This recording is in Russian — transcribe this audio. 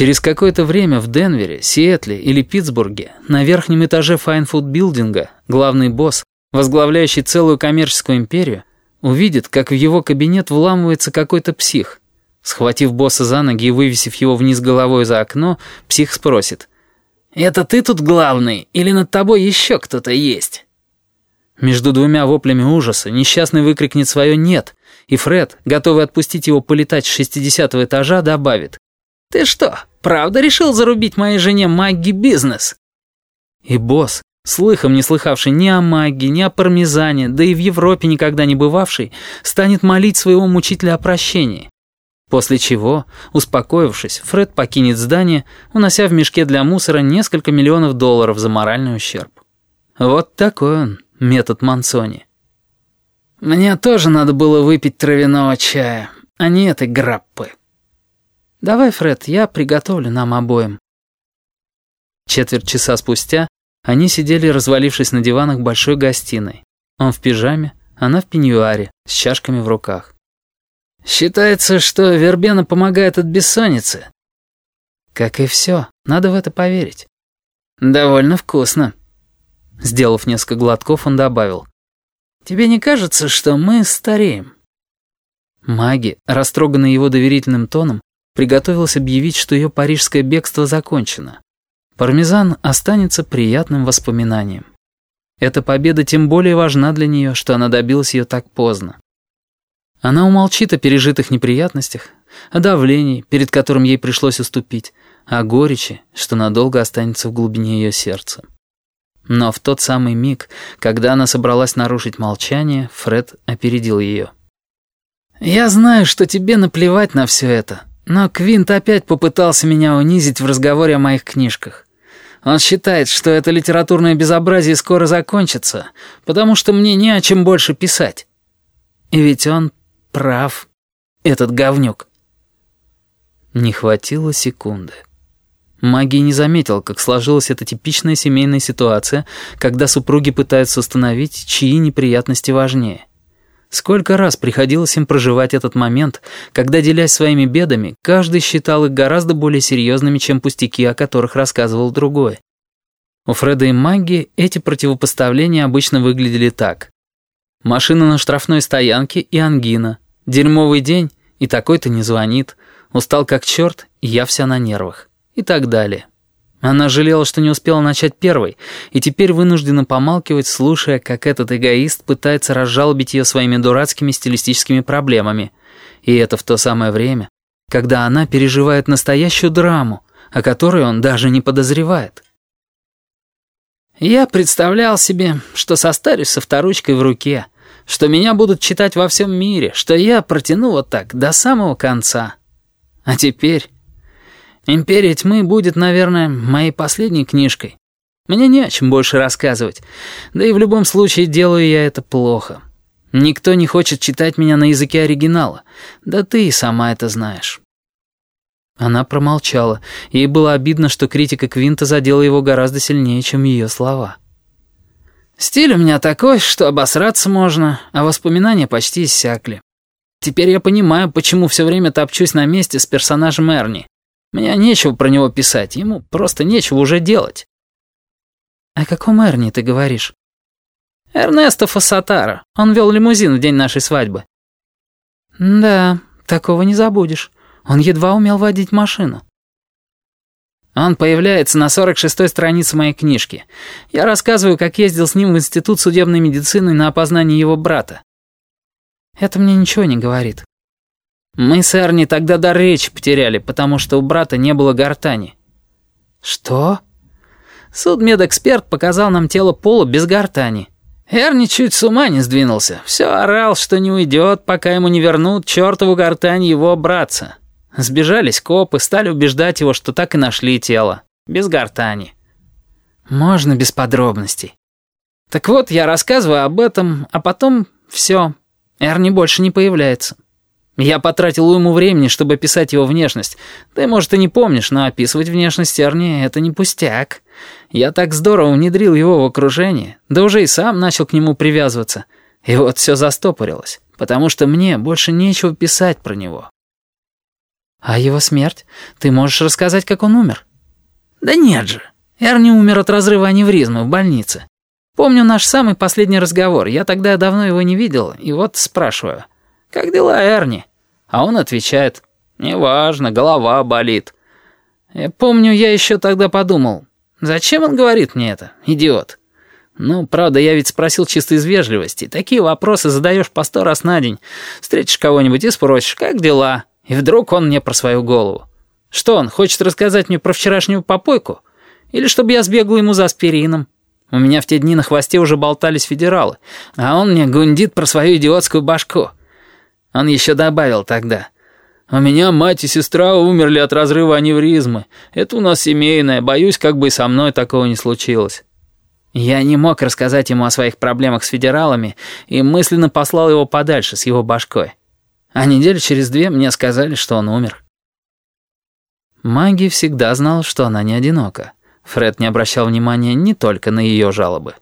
Через какое-то время в Денвере, Сиэтле или Питтсбурге на верхнем этаже Fine Food Building а главный босс, возглавляющий целую коммерческую империю, увидит, как в его кабинет вламывается какой-то псих. Схватив босса за ноги и вывесив его вниз головой за окно, псих спросит. «Это ты тут главный или над тобой еще кто-то есть?» Между двумя воплями ужаса несчастный выкрикнет свое «нет», и Фред, готовый отпустить его полетать с шестидесятого этажа, добавит «Ты что, правда решил зарубить моей жене Магги бизнес?» И босс, слыхом не слыхавший ни о Магги, ни о пармезане, да и в Европе никогда не бывавший, станет молить своего мучителя о прощении. После чего, успокоившись, Фред покинет здание, унося в мешке для мусора несколько миллионов долларов за моральный ущерб. Вот такой он, метод Мансони. «Мне тоже надо было выпить травяного чая, а не этой граппы». «Давай, Фред, я приготовлю нам обоим». Четверть часа спустя они сидели, развалившись на диванах большой гостиной. Он в пижаме, она в пеньюаре, с чашками в руках. «Считается, что вербена помогает от бессонницы». «Как и все, надо в это поверить». «Довольно вкусно». Сделав несколько глотков, он добавил. «Тебе не кажется, что мы стареем?» Маги, растроганная его доверительным тоном, приготовилась объявить, что ее парижское бегство закончено. Пармезан останется приятным воспоминанием. Эта победа тем более важна для нее, что она добилась ее так поздно. Она умолчит о пережитых неприятностях, о давлении, перед которым ей пришлось уступить, о горечи, что надолго останется в глубине ее сердца. Но в тот самый миг, когда она собралась нарушить молчание, Фред опередил ее. «Я знаю, что тебе наплевать на все это», но Квинт опять попытался меня унизить в разговоре о моих книжках. Он считает, что это литературное безобразие скоро закончится, потому что мне не о чем больше писать. И ведь он прав, этот говнюк. Не хватило секунды. Магия не заметил, как сложилась эта типичная семейная ситуация, когда супруги пытаются установить, чьи неприятности важнее. Сколько раз приходилось им проживать этот момент, когда, делясь своими бедами, каждый считал их гораздо более серьезными, чем пустяки, о которых рассказывал другой. У Фреда и Магги эти противопоставления обычно выглядели так. Машина на штрафной стоянке и ангина. Дерьмовый день, и такой-то не звонит. Устал как черт, и я вся на нервах. И так далее. Она жалела, что не успела начать первой, и теперь вынуждена помалкивать, слушая, как этот эгоист пытается разжалобить ее своими дурацкими стилистическими проблемами. И это в то самое время, когда она переживает настоящую драму, о которой он даже не подозревает. Я представлял себе, что состарюсь со вторучкой в руке, что меня будут читать во всем мире, что я протяну вот так до самого конца. А теперь... «Империя тьмы» будет, наверное, моей последней книжкой. Мне не о чем больше рассказывать. Да и в любом случае делаю я это плохо. Никто не хочет читать меня на языке оригинала. Да ты и сама это знаешь». Она промолчала. Ей было обидно, что критика Квинта задела его гораздо сильнее, чем ее слова. «Стиль у меня такой, что обосраться можно, а воспоминания почти иссякли. Теперь я понимаю, почему все время топчусь на месте с персонажем Эрни. Мне нечего про него писать, ему просто нечего уже делать». «О каком Эрни ты говоришь?» «Эрнесто Фассатара. Он вел лимузин в день нашей свадьбы». «Да, такого не забудешь. Он едва умел водить машину». Он появляется на 46-й странице моей книжки. Я рассказываю, как ездил с ним в Институт судебной медицины на опознание его брата. Это мне ничего не говорит. Мы с Эрни тогда до речи потеряли, потому что у брата не было гортани». «Что?» Судмедэксперт показал нам тело Пола без гортани. Эрни чуть с ума не сдвинулся. Все орал, что не уйдет, пока ему не вернут чертову гортань его братца. Сбежались копы, стали убеждать его, что так и нашли тело. Без гортани. Можно без подробностей. Так вот, я рассказываю об этом, а потом все. Эрни больше не появляется. Я потратил уйму времени, чтобы описать его внешность. Ты, может, и не помнишь, но описывать внешность Эрни — это не пустяк. Я так здорово внедрил его в окружение, да уже и сам начал к нему привязываться. И вот все застопорилось, потому что мне больше нечего писать про него. «А его смерть? Ты можешь рассказать, как он умер?» «Да нет же. Эрни умер от разрыва аневризмы в больнице. Помню наш самый последний разговор. Я тогда давно его не видел, и вот спрашиваю. «Как дела, Эрни?» А он отвечает. «Неважно, голова болит». Я помню, я еще тогда подумал. Зачем он говорит мне это, идиот? Ну, правда, я ведь спросил чисто из вежливости. Такие вопросы задаешь по сто раз на день. Встретишь кого-нибудь и спросишь, как дела? И вдруг он мне про свою голову. Что он, хочет рассказать мне про вчерашнюю попойку? Или чтобы я сбегал ему за аспирином? У меня в те дни на хвосте уже болтались федералы, а он мне гундит про свою идиотскую башку. Он еще добавил тогда. «У меня мать и сестра умерли от разрыва аневризмы. Это у нас семейное, боюсь, как бы и со мной такого не случилось». Я не мог рассказать ему о своих проблемах с федералами и мысленно послал его подальше с его башкой. А неделю через две мне сказали, что он умер. Маги всегда знал, что она не одинока. Фред не обращал внимания не только на ее жалобы.